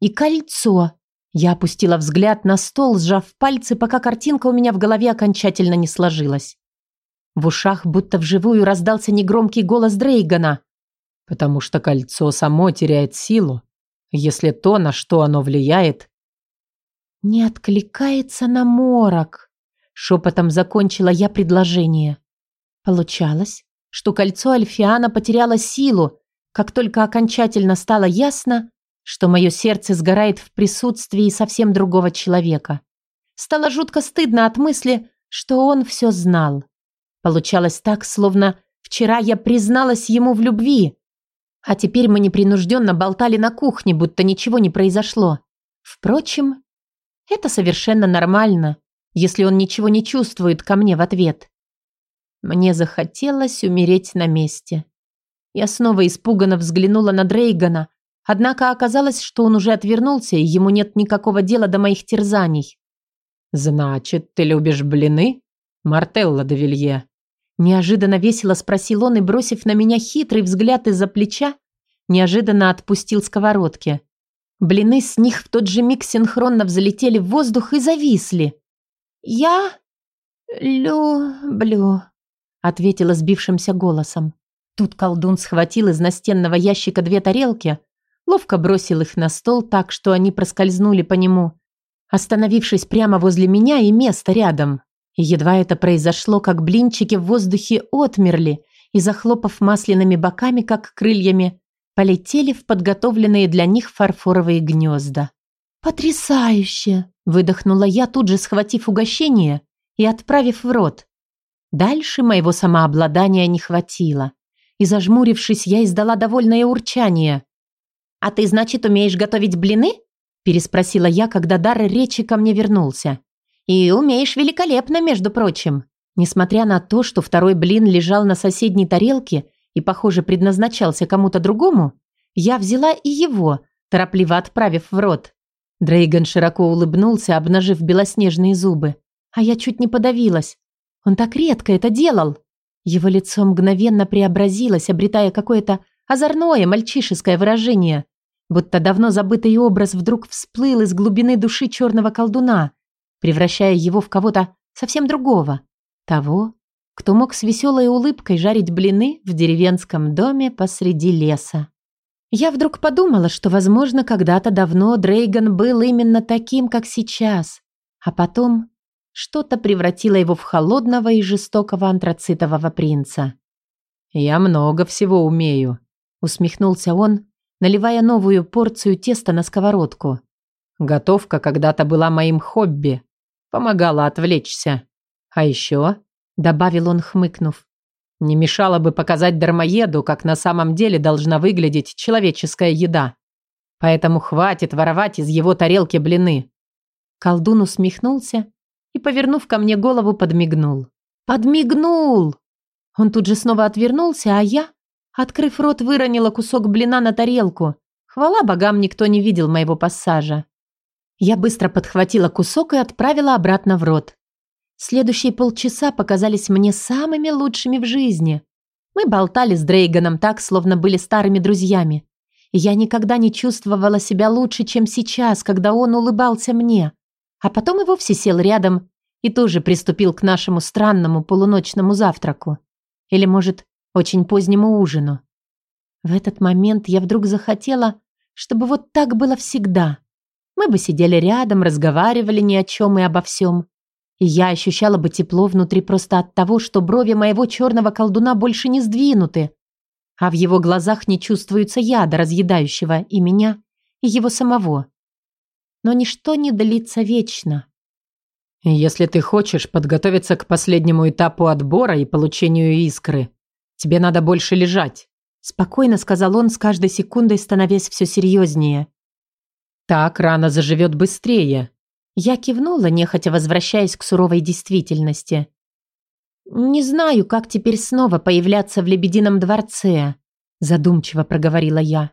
[SPEAKER 1] И кольцо. Я опустила взгляд на стол, сжав пальцы, пока картинка у меня в голове окончательно не сложилась. В ушах будто вживую раздался негромкий голос Дрейгана.
[SPEAKER 2] «Потому что кольцо само теряет силу, если то, на что оно влияет...»
[SPEAKER 1] «Не откликается на морок», — шепотом закончила я предложение. Получалось, что кольцо Альфиана потеряло силу, как только окончательно стало ясно, что мое сердце сгорает в присутствии совсем другого человека. Стало жутко стыдно от мысли, что он все знал. Получалось так, словно вчера я призналась ему в любви, а теперь мы непринужденно болтали на кухне, будто ничего не произошло. Впрочем, это совершенно нормально, если он ничего не чувствует ко мне в ответ. Мне захотелось умереть на месте. Я снова испуганно взглянула на Дрейгана, однако оказалось, что он уже отвернулся, и ему нет никакого дела до моих терзаний.
[SPEAKER 2] «Значит, ты любишь блины, Мартелла де Вилье?»
[SPEAKER 1] Неожиданно весело спросил он и, бросив на меня хитрый взгляд из-за плеча, неожиданно отпустил сковородки. Блины с них в тот же миг синхронно взлетели в воздух и зависли. «Я люблю», — ответила сбившимся голосом. Тут колдун схватил из настенного ящика две тарелки, ловко бросил их на стол так, что они проскользнули по нему, остановившись прямо возле меня и места рядом. Едва это произошло, как блинчики в воздухе отмерли и, захлопав масляными боками, как крыльями, полетели в подготовленные для них фарфоровые гнезда. «Потрясающе!» – выдохнула я, тут же схватив угощение и отправив в рот. Дальше моего самообладания не хватило и, зажмурившись, я издала довольное урчание. «А ты, значит, умеешь готовить блины?» переспросила я, когда дар речи ко мне вернулся. «И умеешь великолепно, между прочим». Несмотря на то, что второй блин лежал на соседней тарелке и, похоже, предназначался кому-то другому, я взяла и его, торопливо отправив в рот. Дрейган широко улыбнулся, обнажив белоснежные зубы. А я чуть не подавилась. Он так редко это делал. Его лицо мгновенно преобразилось, обретая какое-то озорное мальчишеское выражение, будто давно забытый образ вдруг всплыл из глубины души черного колдуна, превращая его в кого-то совсем другого. Того, кто мог с веселой улыбкой жарить блины в деревенском доме посреди леса. Я вдруг подумала, что, возможно, когда-то давно Дрейган был именно таким, как сейчас, а потом что-то превратило его в холодного и жестокого антрацитового принца.
[SPEAKER 2] «Я много всего умею», — усмехнулся он, наливая новую порцию теста на сковородку. «Готовка когда-то была моим хобби, помогала отвлечься. А еще», — добавил он, хмыкнув, «не мешало бы показать дармоеду, как на самом деле должна выглядеть человеческая еда. Поэтому хватит воровать из его тарелки блины».
[SPEAKER 1] Колдун усмехнулся и, повернув ко мне голову, подмигнул. «Подмигнул!» Он тут же снова отвернулся, а я, открыв рот, выронила кусок блина на тарелку. Хвала богам, никто не видел моего пассажа. Я быстро подхватила кусок и отправила обратно в рот. Следующие полчаса показались мне самыми лучшими в жизни. Мы болтали с Дрейганом так, словно были старыми друзьями. Я никогда не чувствовала себя лучше, чем сейчас, когда он улыбался мне а потом и вовсе сел рядом и тоже приступил к нашему странному полуночному завтраку. Или, может, очень позднему ужину. В этот момент я вдруг захотела, чтобы вот так было всегда. Мы бы сидели рядом, разговаривали ни о чем и обо всем. И я ощущала бы тепло внутри просто от того, что брови моего черного колдуна больше не сдвинуты, а в его глазах не чувствуется яда, разъедающего и меня, и его самого но ничто не длится вечно.
[SPEAKER 2] Если ты хочешь подготовиться к последнему этапу отбора и получению искры, тебе надо больше лежать.
[SPEAKER 1] Спокойно сказал он, с каждой секундой становясь все серьезнее.
[SPEAKER 2] Так рана заживет быстрее.
[SPEAKER 1] Я кивнула, нехотя возвращаясь к суровой действительности. «Не знаю, как теперь снова появляться в Лебедином дворце», задумчиво проговорила я.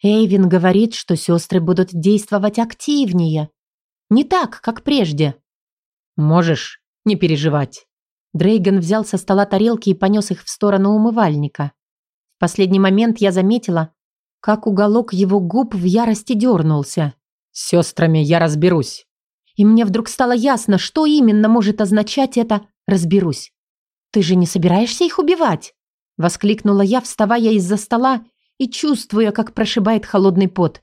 [SPEAKER 1] Эйвин говорит, что сестры будут действовать активнее. Не так, как прежде.
[SPEAKER 2] Можешь не переживать.
[SPEAKER 1] Дрейган взял со стола тарелки и понес их в сторону умывальника. В последний момент я заметила, как уголок его губ в ярости дернулся.
[SPEAKER 2] «С сестрами я разберусь».
[SPEAKER 1] И мне вдруг стало ясно, что именно может означать это «разберусь». «Ты же не собираешься их убивать?» Воскликнула я, вставая из-за стола и чувствуя, как прошибает холодный пот.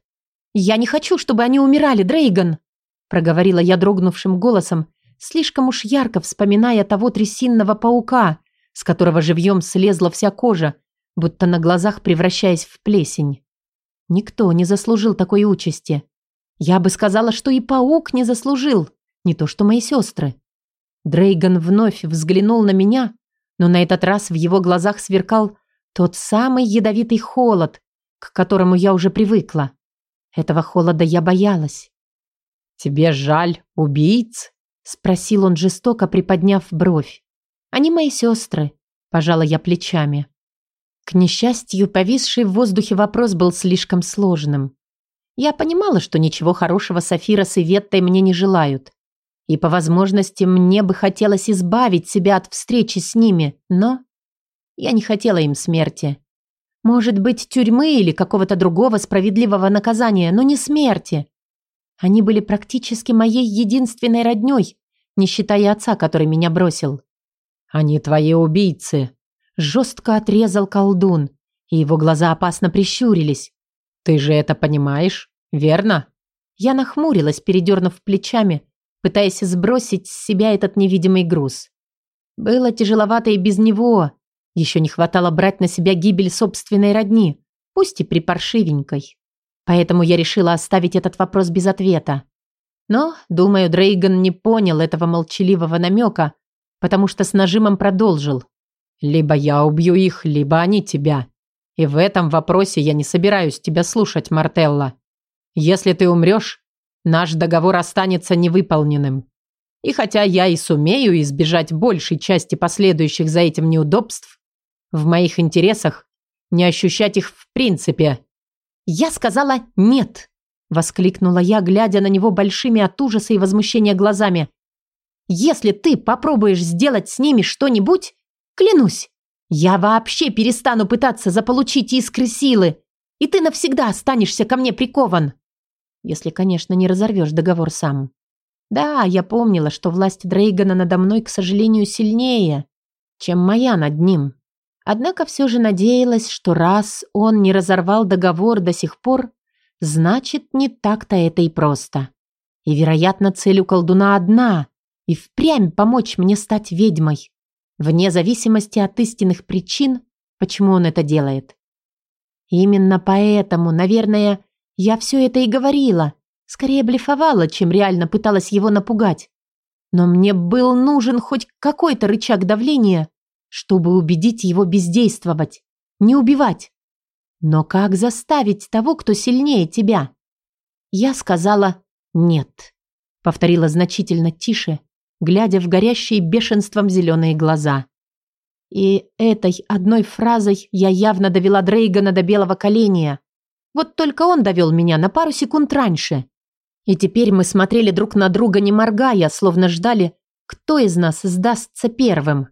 [SPEAKER 1] «Я не хочу, чтобы они умирали, Дрейган!» Проговорила я дрогнувшим голосом, слишком уж ярко вспоминая того трясинного паука, с которого живьем слезла вся кожа, будто на глазах превращаясь в плесень. Никто не заслужил такой участи. Я бы сказала, что и паук не заслужил, не то что мои сестры. Дрейган вновь взглянул на меня, но на этот раз в его глазах сверкал тот самый ядовитый холод, к которому я уже привыкла. Этого холода я боялась.
[SPEAKER 2] «Тебе жаль убийц?»
[SPEAKER 1] — спросил он жестоко, приподняв бровь. «Они мои сестры», — пожала я плечами. К несчастью, повисший в воздухе вопрос был слишком сложным. Я понимала, что ничего хорошего Софира с Иветтой мне не желают. И по возможности мне бы хотелось избавить себя от встречи с ними, но я не хотела им смерти. Может быть, тюрьмы или какого-то другого справедливого наказания, но не смерти. Они были практически моей единственной роднёй, не считая отца, который меня бросил.
[SPEAKER 2] «Они твои убийцы», — жестко отрезал колдун, и его глаза опасно прищурились. «Ты же это понимаешь, верно?»
[SPEAKER 1] Я нахмурилась, передернув плечами, пытаясь сбросить с себя этот невидимый груз. Было тяжеловато и без него. Еще не хватало брать на себя гибель собственной родни, пусть и припаршивенькой. Поэтому я решила оставить этот вопрос без ответа. Но, думаю, Дрейган не понял этого молчаливого намека, потому что с нажимом продолжил.
[SPEAKER 2] «Либо я убью их, либо они тебя. И в этом вопросе я не собираюсь тебя слушать, Мартелла. Если ты умрешь, наш договор останется невыполненным. И хотя я и сумею избежать большей части последующих за этим неудобств, в моих интересах не ощущать их в принципе.
[SPEAKER 1] «Я сказала нет!» – воскликнула я, глядя на него большими от ужаса и возмущения глазами. «Если ты попробуешь сделать с ними что-нибудь, клянусь, я вообще перестану пытаться заполучить искры силы, и ты навсегда останешься ко мне прикован!» Если, конечно, не разорвешь договор сам. Да, я помнила, что власть Дрейгана надо мной, к сожалению, сильнее, чем моя над ним. Однако все же надеялась, что раз он не разорвал договор до сих пор, значит, не так-то это и просто. И, вероятно, цель у колдуна одна — и впрямь помочь мне стать ведьмой, вне зависимости от истинных причин, почему он это делает. Именно поэтому, наверное, я все это и говорила. Скорее блефовала, чем реально пыталась его напугать. Но мне был нужен хоть какой-то рычаг давления, чтобы убедить его бездействовать, не убивать. Но как заставить того, кто сильнее тебя? Я сказала «нет», повторила значительно тише, глядя в горящие бешенством зеленые глаза. И этой одной фразой я явно довела Дрейгана до белого коленя. Вот только он довел меня на пару секунд раньше. И теперь мы смотрели друг на друга, не моргая, словно ждали, кто из нас сдастся первым.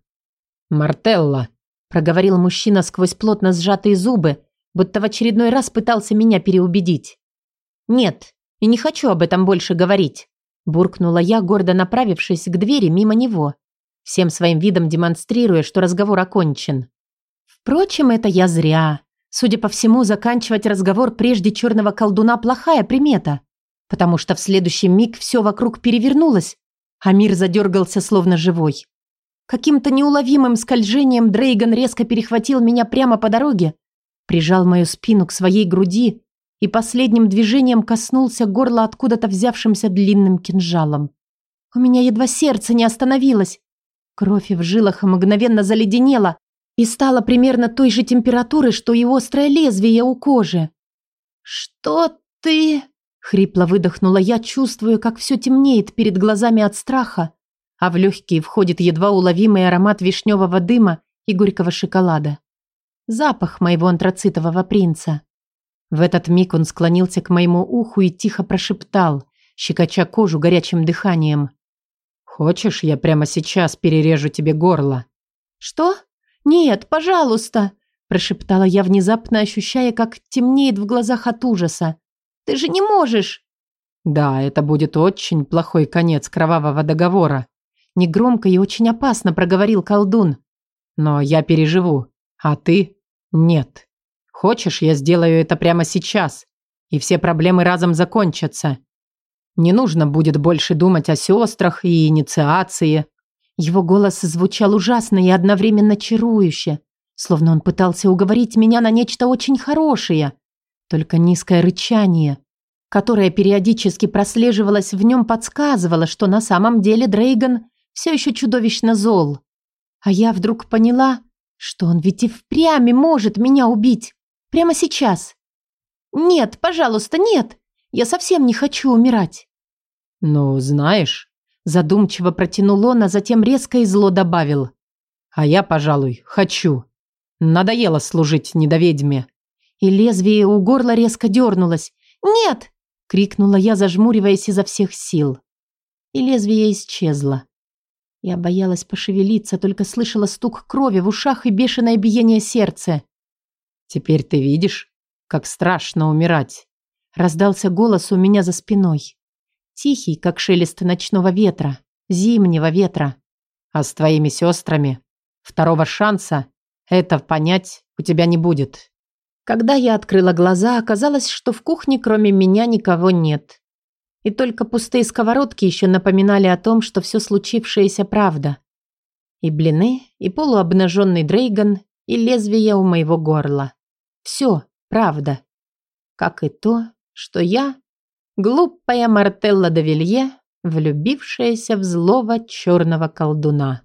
[SPEAKER 2] «Мартелла», – проговорил мужчина сквозь плотно сжатые зубы, будто в очередной раз пытался меня переубедить.
[SPEAKER 1] «Нет, и не хочу об этом больше говорить», – буркнула я, гордо направившись к двери мимо него, всем своим видом демонстрируя, что разговор окончен. Впрочем, это я зря. Судя по всему, заканчивать разговор прежде черного колдуна плохая примета, потому что в следующий миг все вокруг перевернулось, а мир задергался словно живой. Каким-то неуловимым скольжением Дрейган резко перехватил меня прямо по дороге, прижал мою спину к своей груди и последним движением коснулся горла откуда-то взявшимся длинным кинжалом. У меня едва сердце не остановилось. Кровь в жилах мгновенно заледенела, и стала примерно той же температуры, что и острое лезвие у кожи. «Что ты...» Хрипло выдохнула я, чувствуя, как все темнеет перед глазами от страха, а в легкие входит едва уловимый аромат вишневого дыма и горького шоколада. Запах моего антрацитового принца. В этот миг он склонился к моему уху и тихо прошептал, щекоча кожу горячим дыханием.
[SPEAKER 2] «Хочешь, я прямо сейчас перережу тебе горло?»
[SPEAKER 1] «Что? Нет, пожалуйста!» прошептала я, внезапно ощущая, как темнеет в глазах от ужаса. «Ты же не можешь!»
[SPEAKER 2] «Да, это будет очень плохой конец кровавого договора», негромко и очень опасно проговорил колдун. «Но я переживу, а ты нет. Хочешь, я сделаю это прямо сейчас, и все проблемы разом закончатся. Не нужно будет больше думать о сестрах и инициации».
[SPEAKER 1] Его голос звучал ужасно и одновременно чарующе, словно он пытался уговорить меня на нечто очень хорошее. Только низкое рычание, которое периодически прослеживалось в нем, подсказывало, что на самом деле Дрейган все еще чудовищно зол. А я вдруг поняла, что он ведь и впрямь может меня убить. Прямо сейчас. Нет, пожалуйста, нет. Я совсем не хочу умирать.
[SPEAKER 2] Ну, знаешь, задумчиво протянул он, а затем резко и зло добавил. А я, пожалуй, хочу. Надоело служить недоведьме.
[SPEAKER 1] И лезвие у горла резко дернулось. «Нет!» — крикнула я, зажмуриваясь изо всех сил. И лезвие исчезло. Я боялась пошевелиться, только слышала стук крови в ушах и бешеное биение сердца.
[SPEAKER 2] «Теперь ты видишь, как страшно умирать!»
[SPEAKER 1] Раздался голос у меня за спиной. Тихий, как шелест ночного ветра, зимнего ветра.
[SPEAKER 2] «А с твоими сестрами второго шанса это понять у тебя не будет.
[SPEAKER 1] Когда я открыла глаза, оказалось, что в кухне кроме меня никого нет. И только пустые сковородки еще напоминали о том, что все случившееся правда. И блины, и полуобнаженный Дрейган, и лезвие у моего горла. Все правда. Как и то, что я, глупая Мартелла де Вилье, влюбившаяся в злого черного колдуна.